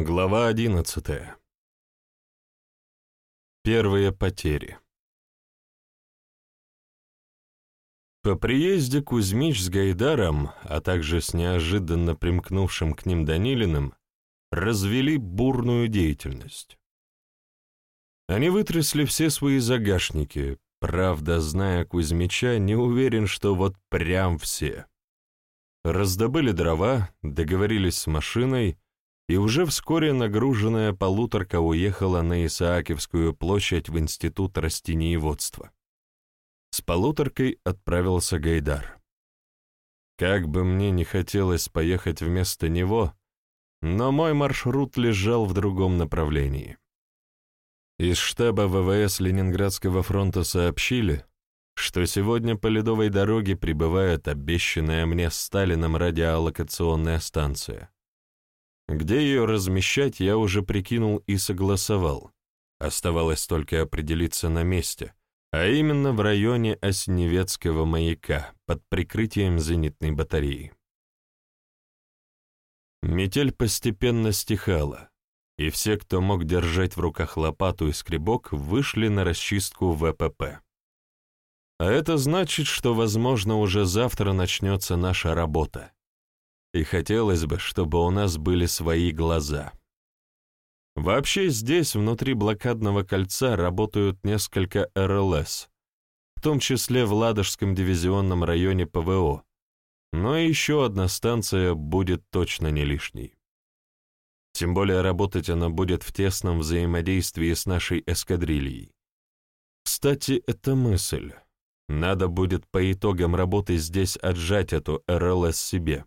Глава одиннадцатая. Первые потери. По приезде Кузьмич с Гайдаром, а также с неожиданно примкнувшим к ним Данилиным, развели бурную деятельность. Они вытрясли все свои загашники, правда, зная Кузьмича, не уверен, что вот прям все. Раздобыли дрова, договорились с машиной — и уже вскоре нагруженная полуторка уехала на Исаакиевскую площадь в Институт растениеводства. С полуторкой отправился Гайдар. Как бы мне не хотелось поехать вместо него, но мой маршрут лежал в другом направлении. Из штаба ВВС Ленинградского фронта сообщили, что сегодня по ледовой дороге прибывает обещанная мне Сталином радиолокационная станция. Где ее размещать, я уже прикинул и согласовал. Оставалось только определиться на месте, а именно в районе Осневецкого маяка под прикрытием зенитной батареи. Метель постепенно стихала, и все, кто мог держать в руках лопату и скребок, вышли на расчистку ВПП. А это значит, что, возможно, уже завтра начнется наша работа. И хотелось бы, чтобы у нас были свои глаза. Вообще здесь, внутри блокадного кольца, работают несколько РЛС, в том числе в Ладожском дивизионном районе ПВО, но еще одна станция будет точно не лишней. Тем более работать она будет в тесном взаимодействии с нашей эскадрильей. Кстати, это мысль. Надо будет по итогам работы здесь отжать эту РЛС себе.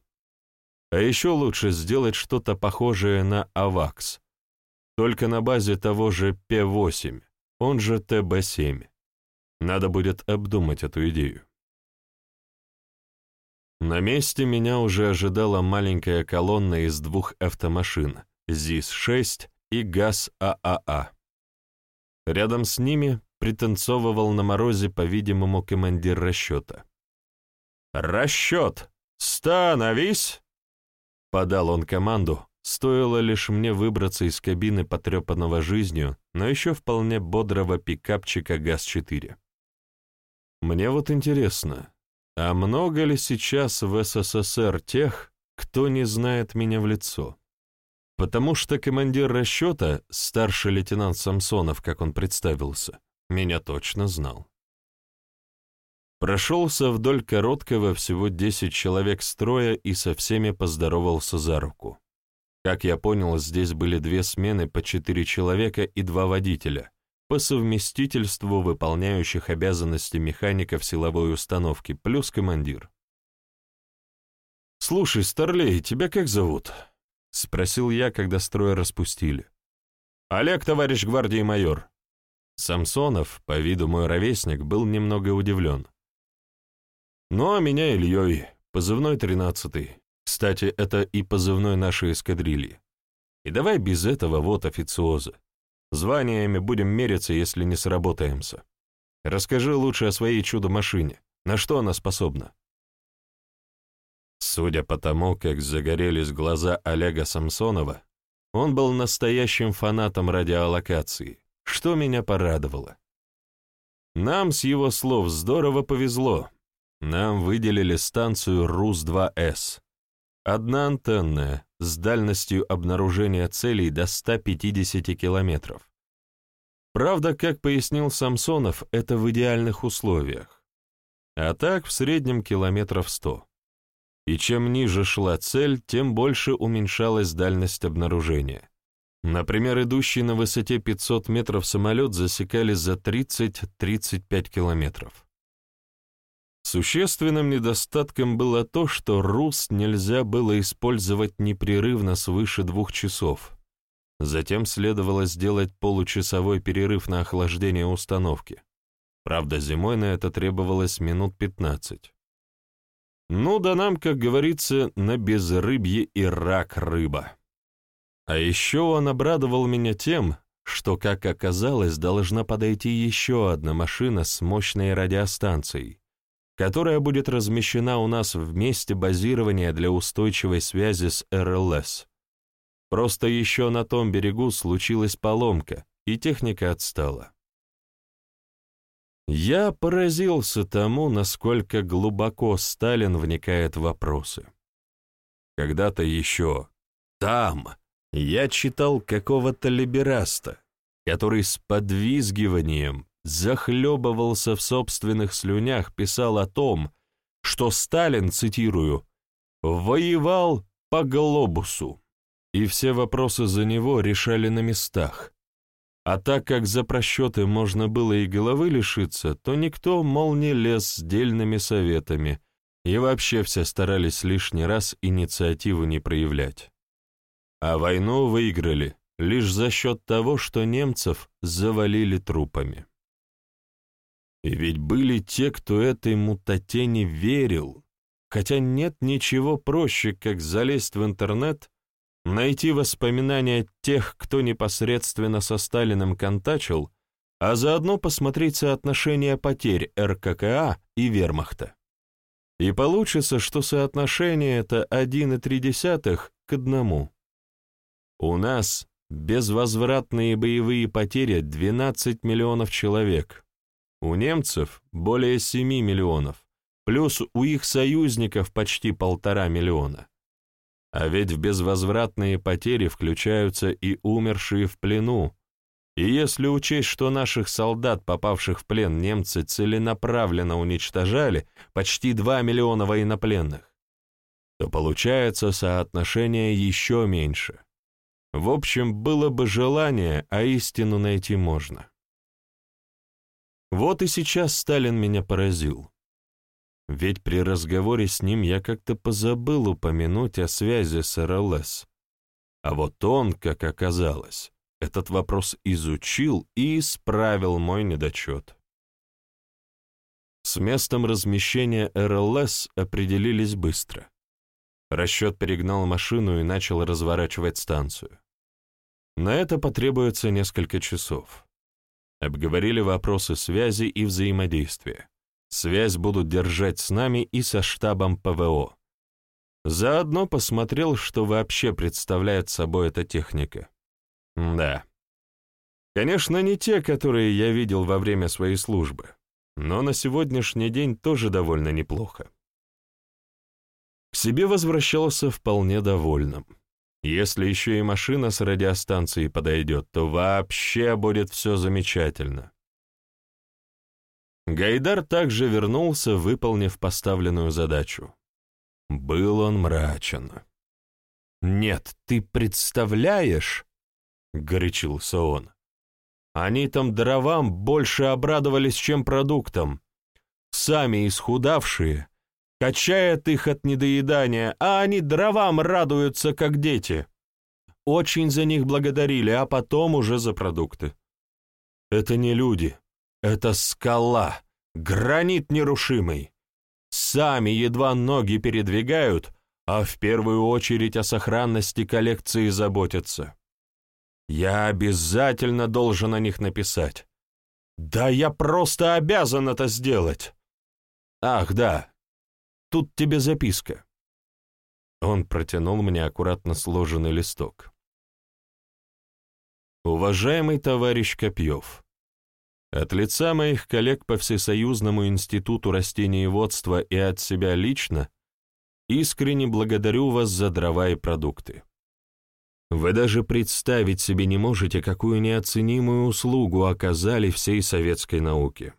А еще лучше сделать что-то похожее на АВАКС, только на базе того же П-8, он же ТБ-7. Надо будет обдумать эту идею. На месте меня уже ожидала маленькая колонна из двух автомашин ЗИС-6 и ГАЗ-ААА. Рядом с ними пританцовывал на морозе, по-видимому, командир расчета. «Расчет! Становись!» Подал он команду, стоило лишь мне выбраться из кабины потрепанного жизнью, но еще вполне бодрого пикапчика ГАЗ-4. Мне вот интересно, а много ли сейчас в СССР тех, кто не знает меня в лицо? Потому что командир расчета, старший лейтенант Самсонов, как он представился, меня точно знал. Прошелся вдоль короткого всего десять человек строя и со всеми поздоровался за руку. Как я понял, здесь были две смены по четыре человека и два водителя, по совместительству выполняющих обязанности механиков силовой установки, плюс командир. «Слушай, Старлей, тебя как зовут?» — спросил я, когда строй распустили. «Олег, товарищ гвардии майор». Самсонов, по виду мой ровесник, был немного удивлен. Ну, а меня Ильей, позывной тринадцатый. Кстати, это и позывной нашей эскадрильи. И давай без этого вот официоза. Званиями будем мериться, если не сработаемся. Расскажи лучше о своей чудо-машине. На что она способна? Судя по тому, как загорелись глаза Олега Самсонова, он был настоящим фанатом радиолокации, что меня порадовало. Нам, с его слов, здорово повезло, нам выделили станцию РУС-2С. Одна антенная, с дальностью обнаружения целей до 150 километров. Правда, как пояснил Самсонов, это в идеальных условиях. А так в среднем километров 100. И чем ниже шла цель, тем больше уменьшалась дальность обнаружения. Например, идущий на высоте 500 метров самолет засекали за 30-35 километров. Существенным недостатком было то, что РУС нельзя было использовать непрерывно свыше двух часов. Затем следовало сделать получасовой перерыв на охлаждение установки. Правда, зимой на это требовалось минут 15. Ну да нам, как говорится, на безрыбье и рак рыба. А еще он обрадовал меня тем, что, как оказалось, должна подойти еще одна машина с мощной радиостанцией, которая будет размещена у нас в месте базирования для устойчивой связи с РЛС. Просто еще на том берегу случилась поломка, и техника отстала. Я поразился тому, насколько глубоко Сталин вникает в вопросы. Когда-то еще там я читал какого-то либераста, который с подвизгиванием захлебывался в собственных слюнях, писал о том, что Сталин, цитирую, «воевал по глобусу», и все вопросы за него решали на местах. А так как за просчеты можно было и головы лишиться, то никто, мол, не лез с дельными советами, и вообще все старались лишний раз инициативу не проявлять. А войну выиграли лишь за счет того, что немцев завалили трупами. И ведь были те, кто этой мутате не верил, хотя нет ничего проще, как залезть в интернет, найти воспоминания тех, кто непосредственно со Сталиным контачил, а заодно посмотреть соотношение потерь РККА и вермахта. И получится, что соотношение это 1,3 к одному. У нас безвозвратные боевые потери 12 миллионов человек, у немцев более 7 миллионов, плюс у их союзников почти полтора миллиона. А ведь в безвозвратные потери включаются и умершие в плену, и если учесть, что наших солдат, попавших в плен, немцы целенаправленно уничтожали почти 2 миллиона военнопленных, то получается соотношение еще меньше. В общем, было бы желание, а истину найти можно. Вот и сейчас Сталин меня поразил. Ведь при разговоре с ним я как-то позабыл упомянуть о связи с РЛС. А вот он, как оказалось, этот вопрос изучил и исправил мой недочет. С местом размещения РЛС определились быстро. Расчет перегнал машину и начал разворачивать станцию. На это потребуется несколько часов. Обговорили вопросы связи и взаимодействия. Связь будут держать с нами и со штабом ПВО. Заодно посмотрел, что вообще представляет собой эта техника. Да. Конечно, не те, которые я видел во время своей службы, но на сегодняшний день тоже довольно неплохо. К себе возвращался вполне довольным. Если еще и машина с радиостанцией подойдет, то вообще будет все замечательно. Гайдар также вернулся, выполнив поставленную задачу. Был он мрачен. «Нет, ты представляешь?» — горячился он. «Они там дровам больше обрадовались, чем продуктам. Сами исхудавшие, качает их от недоедания, а они дровам радуются, как дети. Очень за них благодарили, а потом уже за продукты. Это не люди, это скала, гранит нерушимый. Сами едва ноги передвигают, а в первую очередь о сохранности коллекции заботятся. Я обязательно должен о них написать. Да я просто обязан это сделать. Ах, да, Тут тебе записка». Он протянул мне аккуратно сложенный листок. «Уважаемый товарищ Копьев, от лица моих коллег по Всесоюзному институту растениеводства и от себя лично искренне благодарю вас за дрова и продукты. Вы даже представить себе не можете, какую неоценимую услугу оказали всей советской науке.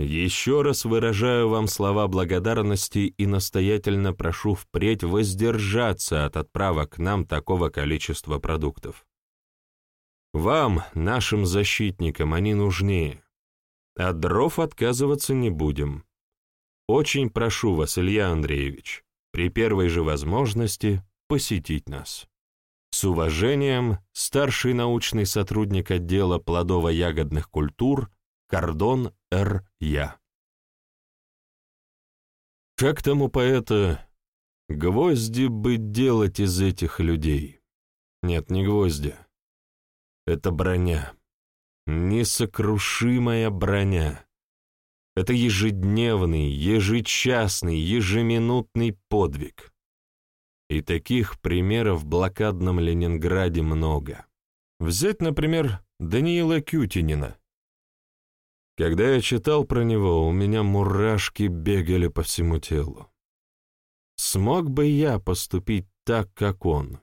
Еще раз выражаю вам слова благодарности и настоятельно прошу впредь воздержаться от отправок к нам такого количества продуктов. Вам, нашим защитникам, они нужнее. От дров отказываться не будем. Очень прошу вас, Илья Андреевич, при первой же возможности посетить нас. С уважением, старший научный сотрудник отдела плодово-ягодных культур Кордон. Я. Как тому поэта «Гвозди бы делать из этих людей». Нет, не гвозди. Это броня. Несокрушимая броня. Это ежедневный, ежечасный, ежеминутный подвиг. И таких примеров в блокадном Ленинграде много. Взять, например, Даниила Кютинина. Когда я читал про него, у меня мурашки бегали по всему телу. Смог бы я поступить так, как он?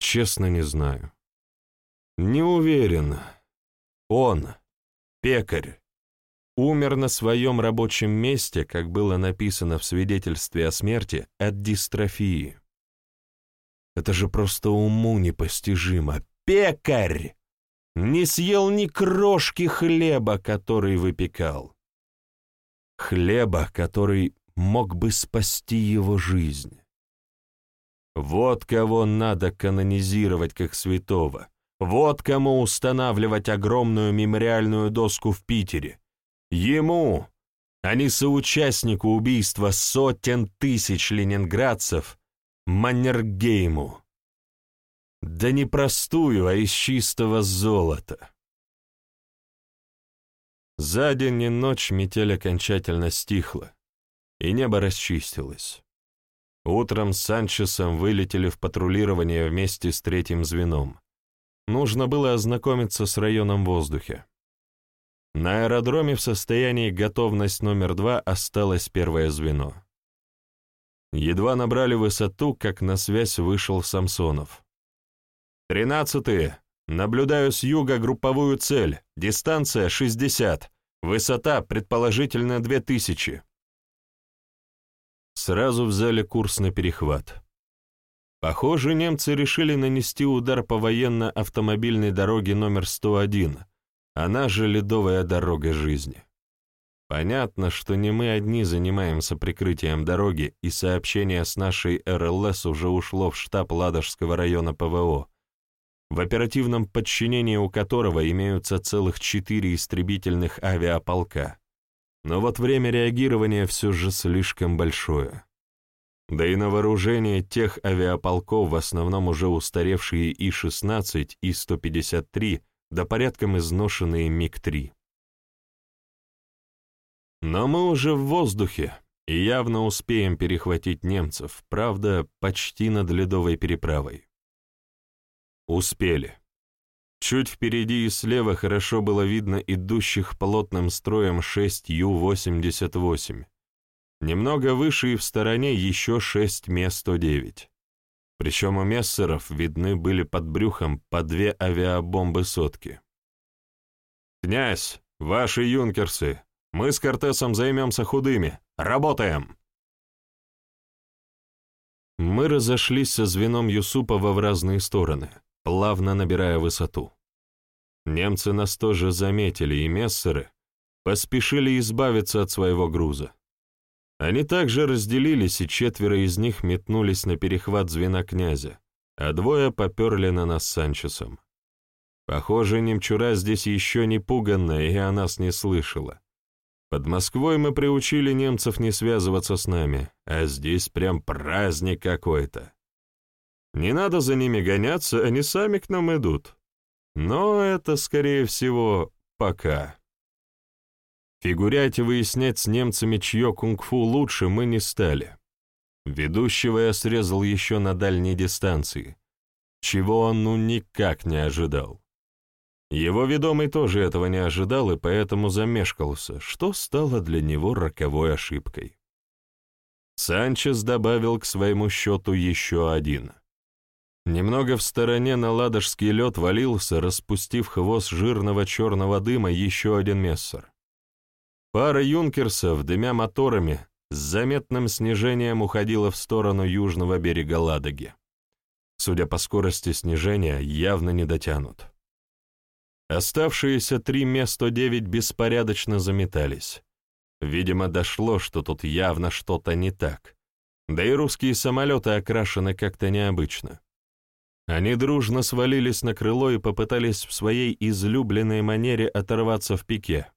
Честно не знаю. Не уверен. Он, пекарь, умер на своем рабочем месте, как было написано в свидетельстве о смерти, от дистрофии. Это же просто уму непостижимо. Пекарь! Не съел ни крошки хлеба, который выпекал. Хлеба, который мог бы спасти его жизнь. Вот кого надо канонизировать как святого. Вот кому устанавливать огромную мемориальную доску в Питере. Ему, а не соучастнику убийства сотен тысяч ленинградцев, Маннергейму. Да не простую, а из чистого золота. За день и ночь метель окончательно стихла, и небо расчистилось. Утром с Санчесом вылетели в патрулирование вместе с третьим звеном. Нужно было ознакомиться с районом воздухе. На аэродроме в состоянии готовность номер два осталось первое звено. Едва набрали высоту, как на связь вышел Самсонов. «Тринадцатые. Наблюдаю с юга групповую цель. Дистанция 60. Высота, предположительно, 2000». Сразу взяли курс на перехват. Похоже, немцы решили нанести удар по военно-автомобильной дороге номер 101, она же ледовая дорога жизни. Понятно, что не мы одни занимаемся прикрытием дороги, и сообщение с нашей РЛС уже ушло в штаб Ладожского района ПВО, в оперативном подчинении у которого имеются целых четыре истребительных авиаполка. Но вот время реагирования все же слишком большое. Да и на вооружение тех авиаполков в основном уже устаревшие И-16 и 153 да порядком изношенные МиГ-3. Но мы уже в воздухе и явно успеем перехватить немцев, правда, почти над ледовой переправой. Успели. Чуть впереди и слева хорошо было видно идущих плотным строем 6 Ю-88. Немного выше и в стороне еще 6 Ме-109. Причем у мессеров видны были под брюхом по две авиабомбы сотки. «Князь, ваши юнкерсы, мы с Кортесом займемся худыми. Работаем!» Мы разошлись со звеном Юсупова в разные стороны, плавно набирая высоту. Немцы нас тоже заметили, и мессеры поспешили избавиться от своего груза. Они также разделились, и четверо из них метнулись на перехват звена князя, а двое поперли на нас с Санчесом. Похоже, немчура здесь еще не пуганная, и о нас не слышала. Под Москвой мы приучили немцев не связываться с нами, а здесь прям праздник какой-то. Не надо за ними гоняться, они сами к нам идут. Но это, скорее всего, пока. Фигурять и выяснять с немцами, чье кунг-фу лучше, мы не стали. Ведущего я срезал еще на дальней дистанции, чего он ну никак не ожидал. Его ведомый тоже этого не ожидал и поэтому замешкался, что стало для него роковой ошибкой. Санчес добавил к своему счету еще один. Немного в стороне на ладожский лед валился, распустив хвост жирного черного дыма, еще один мессер. Пара юнкерсов, дымя моторами, с заметным снижением уходила в сторону южного берега Ладоги. Судя по скорости снижения, явно не дотянут. Оставшиеся три Ме-109 беспорядочно заметались. Видимо, дошло, что тут явно что-то не так. Да и русские самолеты окрашены как-то необычно. Они дружно свалились на крыло и попытались в своей излюбленной манере оторваться в пике.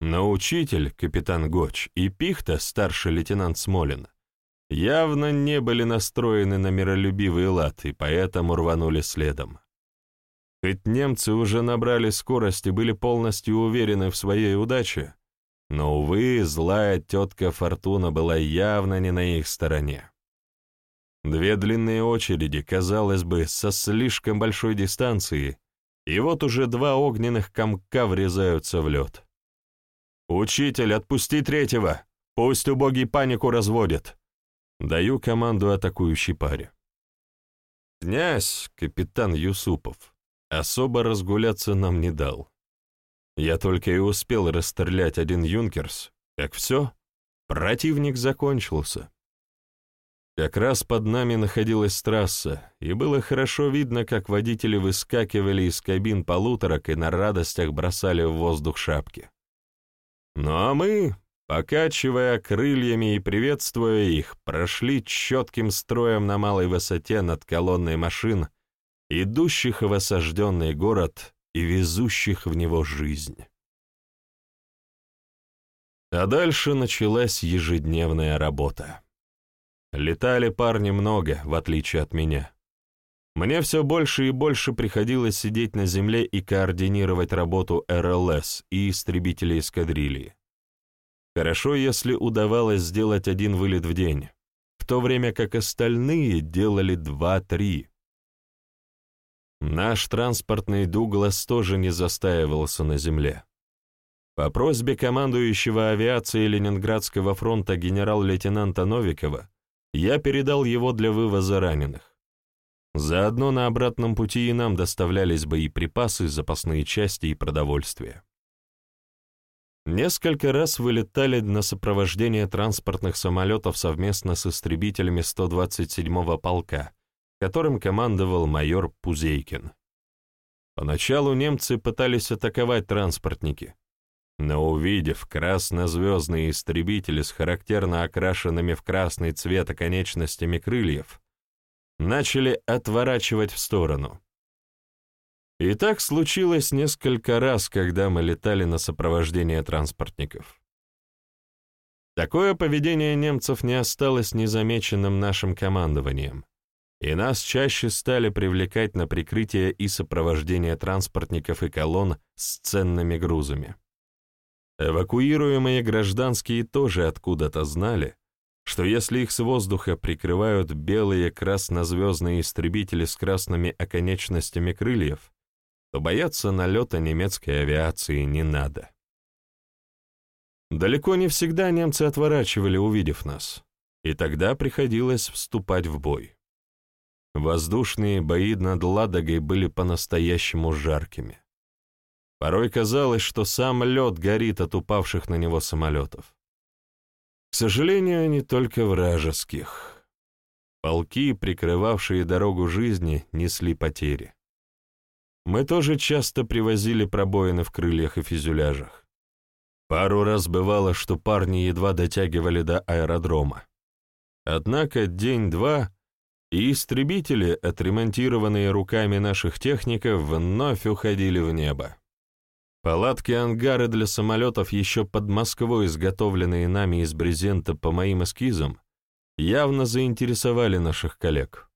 Но учитель, капитан Гоч, и Пихта, старший лейтенант Смолин, явно не были настроены на миролюбивый лад и поэтому рванули следом. Хоть немцы уже набрали скорость и были полностью уверены в своей удаче, но, увы, злая тетка Фортуна была явно не на их стороне. Две длинные очереди, казалось бы, со слишком большой дистанции, и вот уже два огненных комка врезаются в лед. «Учитель, отпусти третьего! Пусть убогий панику разводит!» Даю команду атакующей паре. Князь, капитан Юсупов, особо разгуляться нам не дал. Я только и успел расстрелять один юнкерс, как все, противник закончился. Как раз под нами находилась трасса, и было хорошо видно, как водители выскакивали из кабин полуторок и на радостях бросали в воздух шапки. Ну а мы, покачивая крыльями и приветствуя их, прошли четким строем на малой высоте над колонной машин, идущих в осажденный город и везущих в него жизнь. А дальше началась ежедневная работа. Летали парни много, в отличие от меня. Мне все больше и больше приходилось сидеть на земле и координировать работу РЛС и истребителей эскадрильи. Хорошо, если удавалось сделать один вылет в день, в то время как остальные делали два-три. Наш транспортный «Дуглас» тоже не застаивался на земле. По просьбе командующего авиации Ленинградского фронта генерал-лейтенанта Новикова я передал его для вывоза раненых. Заодно на обратном пути и нам доставлялись боеприпасы, запасные части и продовольствие. Несколько раз вылетали на сопровождение транспортных самолетов совместно с истребителями 127-го полка, которым командовал майор Пузейкин. Поначалу немцы пытались атаковать транспортники, но увидев красно-звездные истребители с характерно окрашенными в красный цвет оконечностями крыльев, начали отворачивать в сторону. И так случилось несколько раз, когда мы летали на сопровождение транспортников. Такое поведение немцев не осталось незамеченным нашим командованием, и нас чаще стали привлекать на прикрытие и сопровождение транспортников и колонн с ценными грузами. Эвакуируемые гражданские тоже откуда-то знали, что если их с воздуха прикрывают белые краснозвездные истребители с красными оконечностями крыльев, то бояться налета немецкой авиации не надо. Далеко не всегда немцы отворачивали, увидев нас, и тогда приходилось вступать в бой. Воздушные бои над Ладогой были по-настоящему жаркими. Порой казалось, что сам лед горит от упавших на него самолетов. К сожалению, не только вражеских. Полки, прикрывавшие дорогу жизни, несли потери. Мы тоже часто привозили пробоины в крыльях и фюзеляжах. Пару раз бывало, что парни едва дотягивали до аэродрома. Однако день-два, и истребители, отремонтированные руками наших техников, вновь уходили в небо. Палатки-ангары для самолетов, еще под Москвой изготовленные нами из брезента по моим эскизам, явно заинтересовали наших коллег.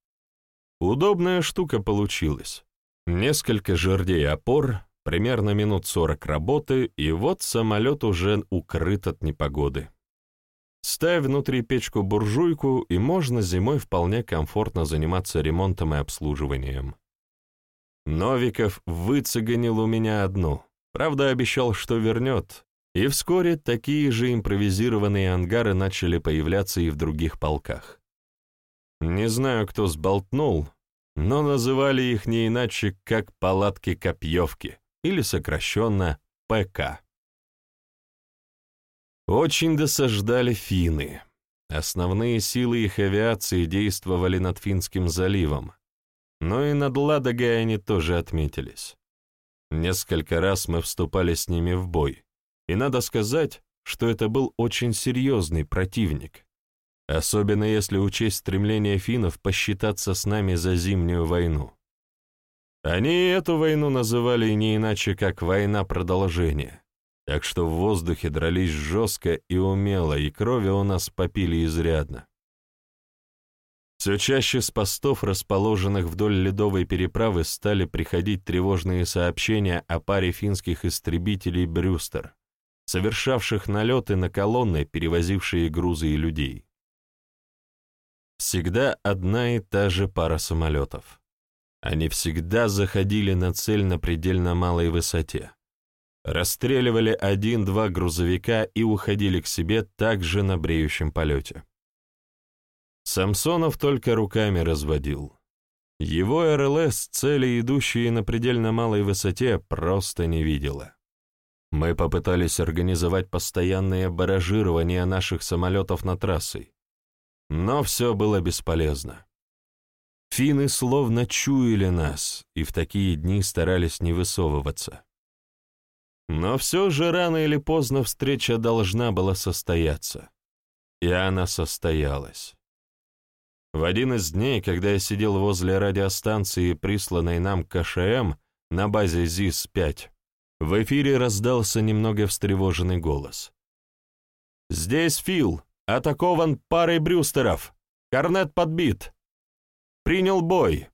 Удобная штука получилась. Несколько жердей опор, примерно минут сорок работы, и вот самолет уже укрыт от непогоды. Ставь внутри печку-буржуйку, и можно зимой вполне комфортно заниматься ремонтом и обслуживанием. Новиков выцеганил у меня одну, Правда, обещал, что вернет, и вскоре такие же импровизированные ангары начали появляться и в других полках. Не знаю, кто сболтнул, но называли их не иначе, как палатки-копьевки, или сокращенно ПК. Очень досаждали финны. Основные силы их авиации действовали над Финским заливом, но и над Ладогой они тоже отметились. Несколько раз мы вступали с ними в бой, и надо сказать, что это был очень серьезный противник, особенно если учесть стремление финнов посчитаться с нами за зимнюю войну. Они эту войну называли не иначе, как «война продолжения», так что в воздухе дрались жестко и умело, и крови у нас попили изрядно. Все чаще с постов, расположенных вдоль ледовой переправы, стали приходить тревожные сообщения о паре финских истребителей «Брюстер», совершавших налеты на колонны, перевозившие грузы и людей. всегда одна и та же пара самолетов. Они всегда заходили на цель на предельно малой высоте, расстреливали один-два грузовика и уходили к себе также на бреющем полете. Самсонов только руками разводил. Его РЛС цели, идущие на предельно малой высоте, просто не видела. Мы попытались организовать постоянное баражирование наших самолетов над трассой, но все было бесполезно. Финны словно чуяли нас и в такие дни старались не высовываться. Но все же рано или поздно встреча должна была состояться. И она состоялась. В один из дней, когда я сидел возле радиостанции, присланной нам КШМ на базе ЗИС-5, в эфире раздался немного встревоженный голос. «Здесь Фил, атакован парой брюстеров. Корнет подбит. Принял бой».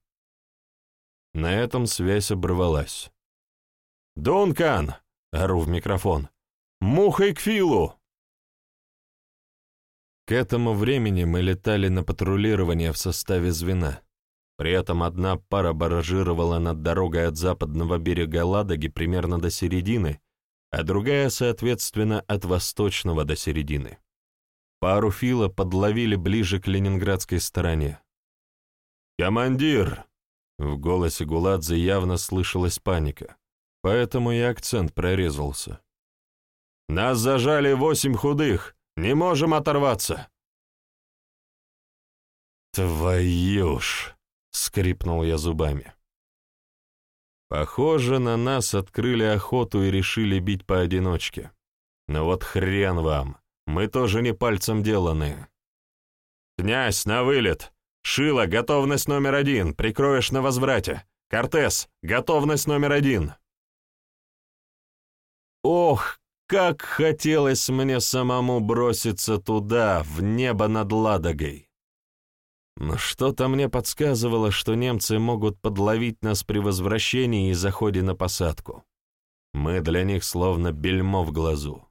На этом связь оборвалась. «Дункан!» — ору в микрофон. «Мухой к Филу!» К этому времени мы летали на патрулирование в составе звена. При этом одна пара баражировала над дорогой от западного берега Ладоги примерно до середины, а другая, соответственно, от восточного до середины. Пару фила подловили ближе к ленинградской стороне. «Командир!» В голосе Гуладзе явно слышалась паника, поэтому и акцент прорезался. «Нас зажали восемь худых! Не можем оторваться!» «Твою ж!» — скрипнул я зубами. Похоже, на нас открыли охоту и решили бить поодиночке. Но вот хрен вам, мы тоже не пальцем деланные. «Князь, на вылет! Шила, готовность номер один, прикроешь на возврате! Кортес, готовность номер один!» Ох, как хотелось мне самому броситься туда, в небо над Ладогой! Но что-то мне подсказывало, что немцы могут подловить нас при возвращении и заходе на посадку. Мы для них словно бельмо в глазу.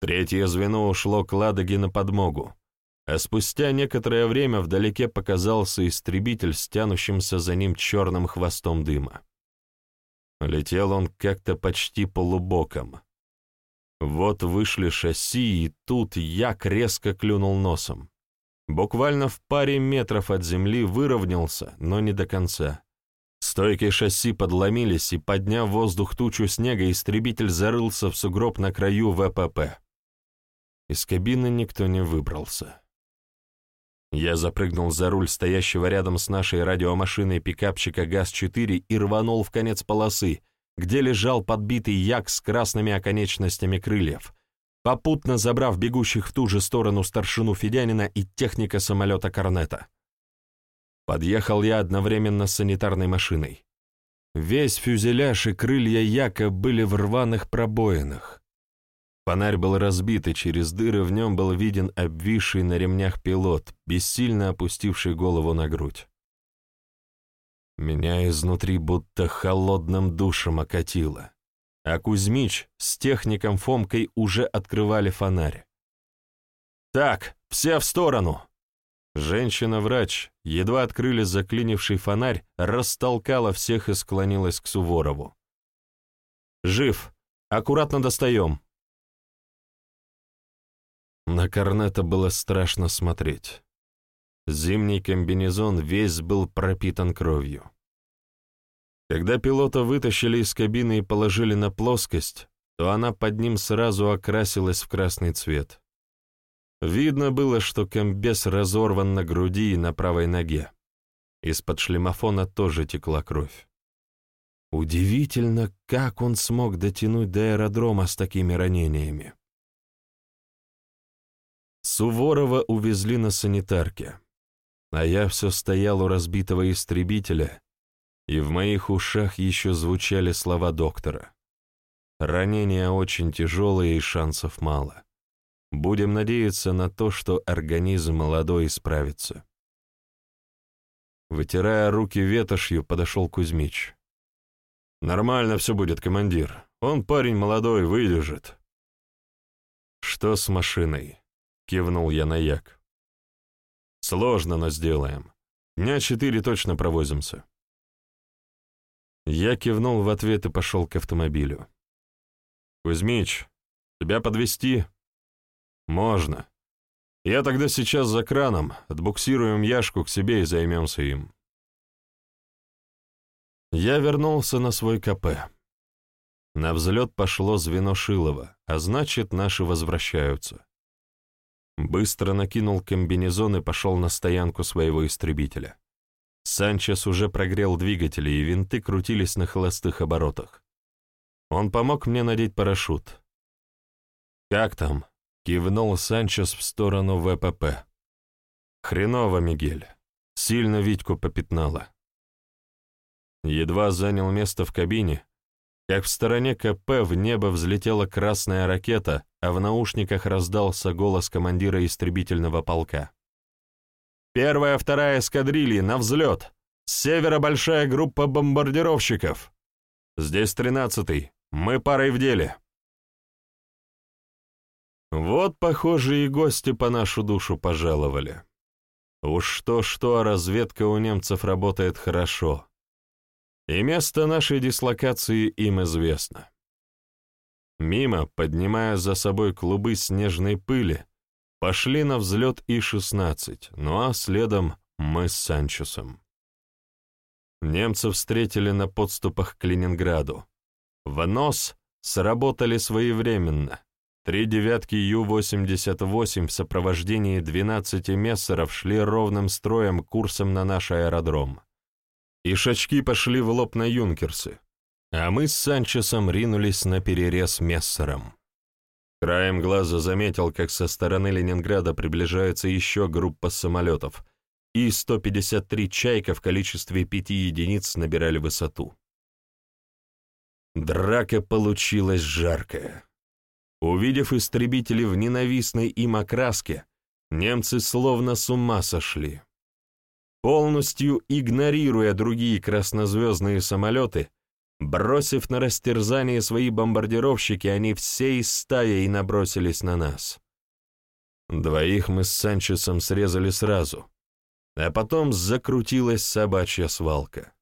Третье звено ушло к Ладоге на подмогу, а спустя некоторое время вдалеке показался истребитель с тянущимся за ним черным хвостом дыма. Летел он как-то почти полубоком. Вот вышли шасси, и тут як резко клюнул носом. Буквально в паре метров от земли выровнялся, но не до конца. Стойки шасси подломились, и, подняв воздух тучу снега, истребитель зарылся в сугроб на краю ВПП. Из кабины никто не выбрался. Я запрыгнул за руль стоящего рядом с нашей радиомашиной пикапчика ГАЗ-4 и рванул в конец полосы, где лежал подбитый як с красными оконечностями крыльев, попутно забрав бегущих в ту же сторону старшину Федянина и техника самолета Корнета. Подъехал я одновременно с санитарной машиной. Весь фюзеляж и крылья Яка были в рваных пробоинах. Фонарь был разбит, и через дыры в нем был виден обвисший на ремнях пилот, бессильно опустивший голову на грудь. Меня изнутри будто холодным душем окатило а Кузьмич с техником Фомкой уже открывали фонарь. «Так, все в сторону!» Женщина-врач, едва открыли заклинивший фонарь, растолкала всех и склонилась к Суворову. «Жив! Аккуратно достаем!» На Корнета было страшно смотреть. Зимний комбинезон весь был пропитан кровью. Когда пилота вытащили из кабины и положили на плоскость, то она под ним сразу окрасилась в красный цвет. Видно было, что комбез разорван на груди и на правой ноге. Из-под шлемофона тоже текла кровь. Удивительно, как он смог дотянуть до аэродрома с такими ранениями. Суворова увезли на санитарке, а я все стоял у разбитого истребителя и в моих ушах еще звучали слова доктора. Ранения очень тяжелые и шансов мало. Будем надеяться на то, что организм молодой исправится. Вытирая руки ветошью, подошел Кузьмич. «Нормально все будет, командир. Он парень молодой, выдержит». «Что с машиной?» — кивнул я на як. Сложно, но сделаем. Дня четыре точно провозимся. Я кивнул в ответ и пошел к автомобилю. «Кузьмич, тебя подвести? «Можно. Я тогда сейчас за краном, отбуксируем Яшку к себе и займемся им». Я вернулся на свой КП. На взлет пошло звено Шилова, а значит, наши возвращаются. Быстро накинул комбинезон и пошел на стоянку своего истребителя. Санчес уже прогрел двигатели, и винты крутились на холостых оборотах. Он помог мне надеть парашют. «Как там?» — кивнул Санчес в сторону ВПП. «Хреново, Мигель. Сильно Витьку попятнало». Едва занял место в кабине, как в стороне КП в небо взлетела красная ракета, а в наушниках раздался голос командира истребительного полка. Первая, вторая эскадрильи на взлет. С севера большая группа бомбардировщиков. Здесь тринадцатый. Мы парой в деле. Вот, похоже, и гости по нашу душу пожаловали. Уж что-что, а разведка у немцев работает хорошо. И место нашей дислокации им известно. Мимо, поднимая за собой клубы снежной пыли, Пошли на взлет И-16, ну а следом мы с Санчесом. Немцев встретили на подступах к Ленинграду. В нос сработали своевременно. Три девятки Ю-88 в сопровождении 12 мессеров шли ровным строем курсом на наш аэродром. И шачки пошли в лоб на юнкерсы, а мы с Санчесом ринулись на перерез мессером. Краем глаза заметил, как со стороны Ленинграда приближается еще группа самолетов, и 153 «Чайка» в количестве пяти единиц набирали высоту. Драка получилась жаркая. Увидев истребители в ненавистной им окраске, немцы словно с ума сошли. Полностью игнорируя другие краснозвездные самолеты, Бросив на растерзание свои бомбардировщики, они всей стаей набросились на нас. Двоих мы с Санчесом срезали сразу, а потом закрутилась собачья свалка.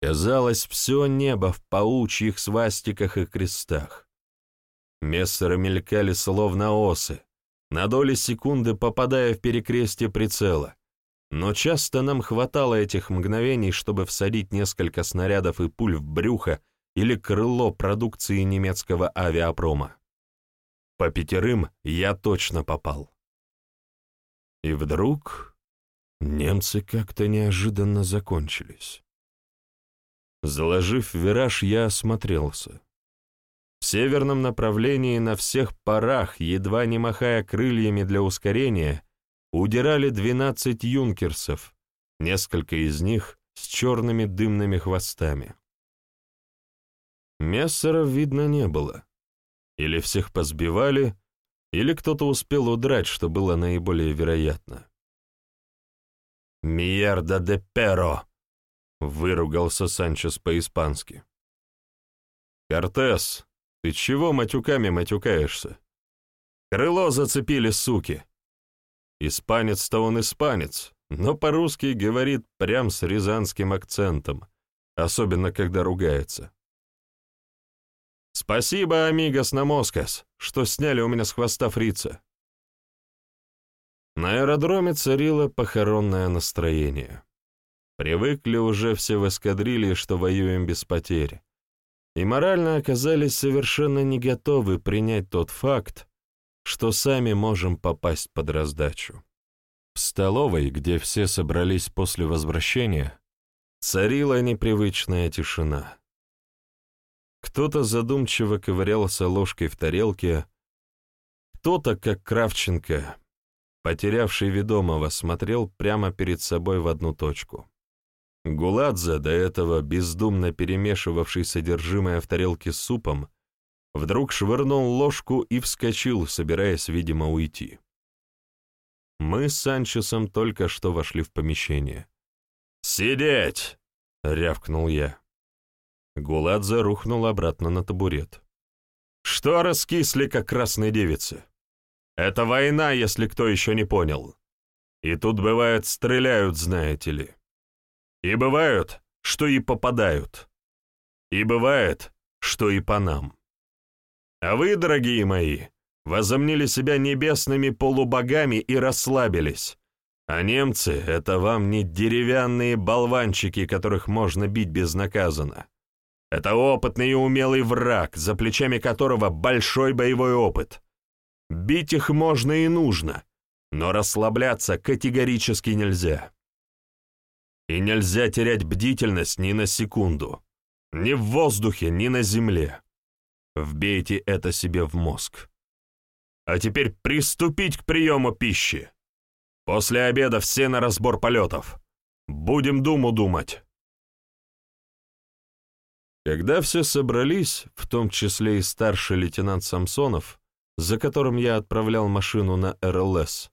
Казалось, все небо в паучьих свастиках и крестах. Мессеры мелькали словно осы, на доли секунды попадая в перекрестие прицела, но часто нам хватало этих мгновений, чтобы всадить несколько снарядов и пуль в брюхо или крыло продукции немецкого авиапрома. По пятерым я точно попал. И вдруг немцы как-то неожиданно закончились. Заложив вираж, я осмотрелся. В северном направлении на всех парах, едва не махая крыльями для ускорения, удирали двенадцать юнкерсов, несколько из них с черными дымными хвостами. Мессеров видно не было. Или всех позбивали, или кто-то успел удрать, что было наиболее вероятно. «Мьерда де перо!» — выругался Санчес по-испански. «Кортес, ты чего матюками матюкаешься? Крыло зацепили, суки!» Испанец-то он испанец, но по-русски говорит прям с рязанским акцентом, особенно когда ругается. «Спасибо, амигос намоскас, что сняли у меня с хвоста фрица». На аэродроме царило похоронное настроение. Привыкли уже все в эскадрилье, что воюем без потерь, и морально оказались совершенно не готовы принять тот факт, что сами можем попасть под раздачу. В столовой, где все собрались после возвращения, царила непривычная тишина. Кто-то задумчиво ковырялся ложкой в тарелке, кто-то, как Кравченко, потерявший ведомого, смотрел прямо перед собой в одну точку. Гуладзе, до этого бездумно перемешивавший содержимое в тарелке с супом, вдруг швырнул ложку и вскочил, собираясь, видимо, уйти. Мы с Санчесом только что вошли в помещение. «Сидеть!» — рявкнул я. Гуладзе рухнул обратно на табурет. «Что раскисли, как красные девицы? Это война, если кто еще не понял. И тут бывает стреляют, знаете ли. И бывают, что и попадают. И бывает, что и по нам. А вы, дорогие мои, возомнили себя небесными полубогами и расслабились. А немцы — это вам не деревянные болванчики, которых можно бить безнаказанно. Это опытный и умелый враг, за плечами которого большой боевой опыт. Бить их можно и нужно, но расслабляться категорически нельзя. И нельзя терять бдительность ни на секунду. Ни в воздухе, ни на земле. Вбейте это себе в мозг. А теперь приступить к приему пищи. После обеда все на разбор полетов. Будем думу думать. Когда все собрались, в том числе и старший лейтенант Самсонов, за которым я отправлял машину на РЛС,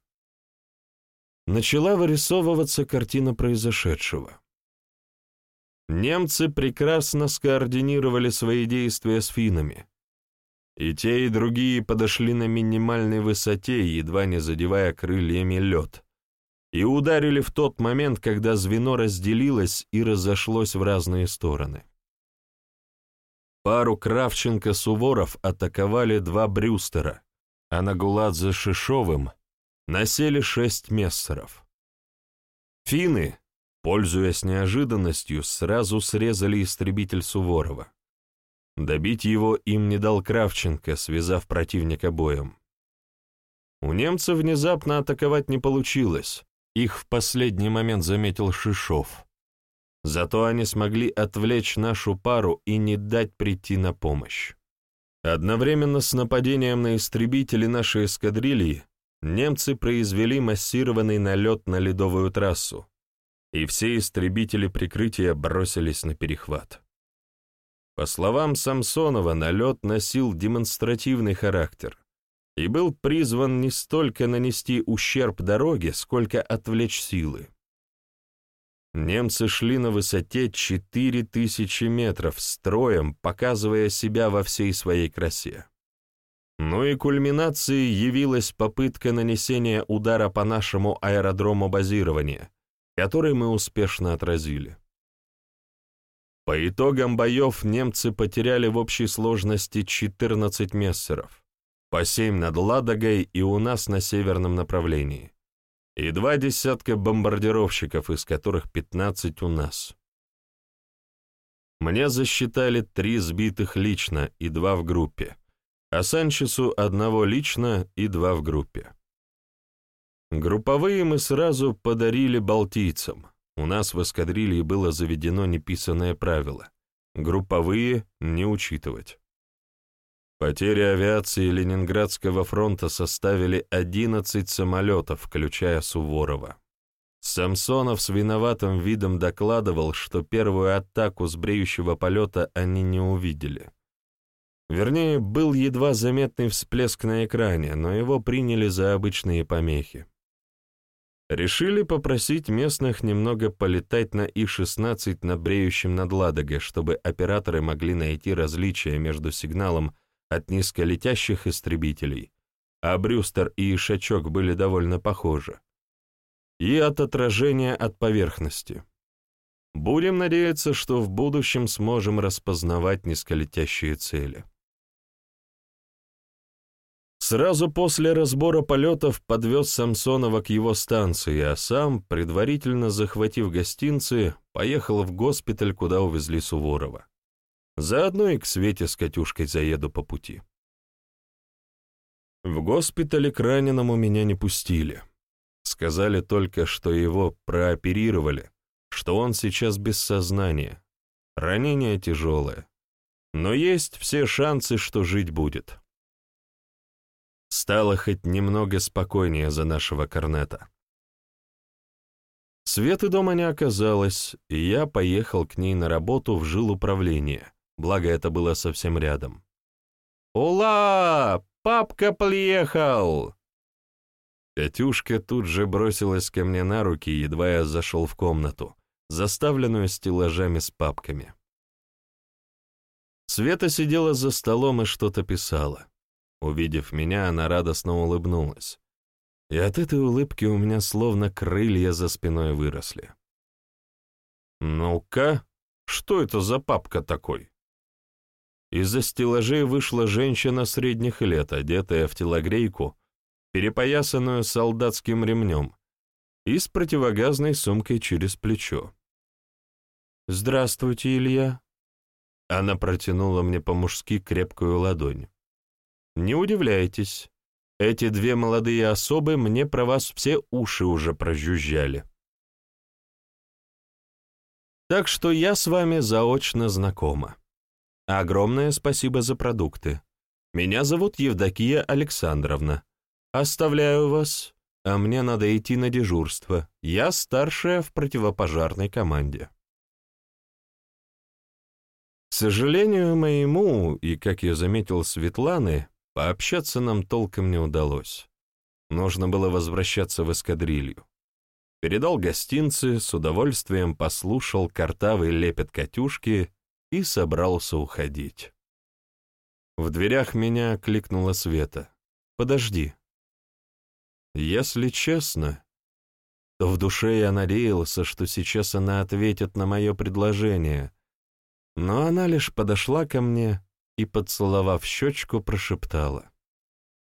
начала вырисовываться картина произошедшего. Немцы прекрасно скоординировали свои действия с финнами. И те, и другие подошли на минимальной высоте, едва не задевая крыльями лед, и ударили в тот момент, когда звено разделилось и разошлось в разные стороны. Пару Кравченко-Суворов атаковали два Брюстера, а на Гуладзе Шишовым насели шесть мессеров. Финны, пользуясь неожиданностью, сразу срезали истребитель Суворова. Добить его им не дал Кравченко, связав противника боем. У немцев внезапно атаковать не получилось, их в последний момент заметил Шишов. Зато они смогли отвлечь нашу пару и не дать прийти на помощь. Одновременно с нападением на истребители нашей эскадрильи немцы произвели массированный налет на ледовую трассу, и все истребители прикрытия бросились на перехват. По словам Самсонова, налет носил демонстративный характер и был призван не столько нанести ущерб дороге, сколько отвлечь силы. Немцы шли на высоте 4000 метров строем, показывая себя во всей своей красе. Ну и кульминацией явилась попытка нанесения удара по нашему аэродрому базирования, который мы успешно отразили. По итогам боев немцы потеряли в общей сложности 14 мессеров, по 7 над Ладогой и у нас на северном направлении, и два десятка бомбардировщиков, из которых 15 у нас. Мне засчитали три сбитых лично и два в группе, а Санчесу одного лично и два в группе. Групповые мы сразу подарили балтийцам — у нас в эскадрилье было заведено неписанное правило — групповые не учитывать. Потери авиации Ленинградского фронта составили 11 самолетов, включая Суворова. Самсонов с виноватым видом докладывал, что первую атаку с бреющего полета они не увидели. Вернее, был едва заметный всплеск на экране, но его приняли за обычные помехи. Решили попросить местных немного полетать на И-16 над бреющим над Ладогой, чтобы операторы могли найти различия между сигналом от низколетящих истребителей, а Брюстер и Ишачок были довольно похожи, и от отражения от поверхности. Будем надеяться, что в будущем сможем распознавать низколетящие цели. Сразу после разбора полетов подвез Самсонова к его станции, а сам, предварительно захватив гостинцы, поехал в госпиталь, куда увезли Суворова. Заодно и к Свете с Катюшкой заеду по пути. В госпитале к раненому меня не пустили. Сказали только, что его прооперировали, что он сейчас без сознания. Ранение тяжелое. Но есть все шансы, что жить будет. Стало хоть немного спокойнее за нашего корнета. Светы дома не оказалось, и я поехал к ней на работу в жилуправление, благо это было совсем рядом. «Ула! Папка приехал!» Катюшка тут же бросилась ко мне на руки, едва я зашел в комнату, заставленную стеллажами с папками. Света сидела за столом и что-то писала. Увидев меня, она радостно улыбнулась. И от этой улыбки у меня словно крылья за спиной выросли. «Ну-ка, что это за папка такой?» Из-за стеллажей вышла женщина средних лет, одетая в телогрейку, перепоясанную солдатским ремнем, и с противогазной сумкой через плечо. «Здравствуйте, Илья». Она протянула мне по-мужски крепкую ладонь. «Не удивляйтесь, эти две молодые особы мне про вас все уши уже прожужжали. Так что я с вами заочно знакома. Огромное спасибо за продукты. Меня зовут Евдокия Александровна. Оставляю вас, а мне надо идти на дежурство. Я старшая в противопожарной команде. К сожалению моему, и, как я заметил, Светланы, Пообщаться нам толком не удалось. Нужно было возвращаться в эскадрилью. Передал гостинцы, с удовольствием послушал картавый лепет Катюшки и собрался уходить. В дверях меня кликнула Света. «Подожди». Если честно, то в душе я надеялся, что сейчас она ответит на мое предложение, но она лишь подошла ко мне и, поцеловав щечку, прошептала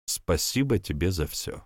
«Спасибо тебе за все».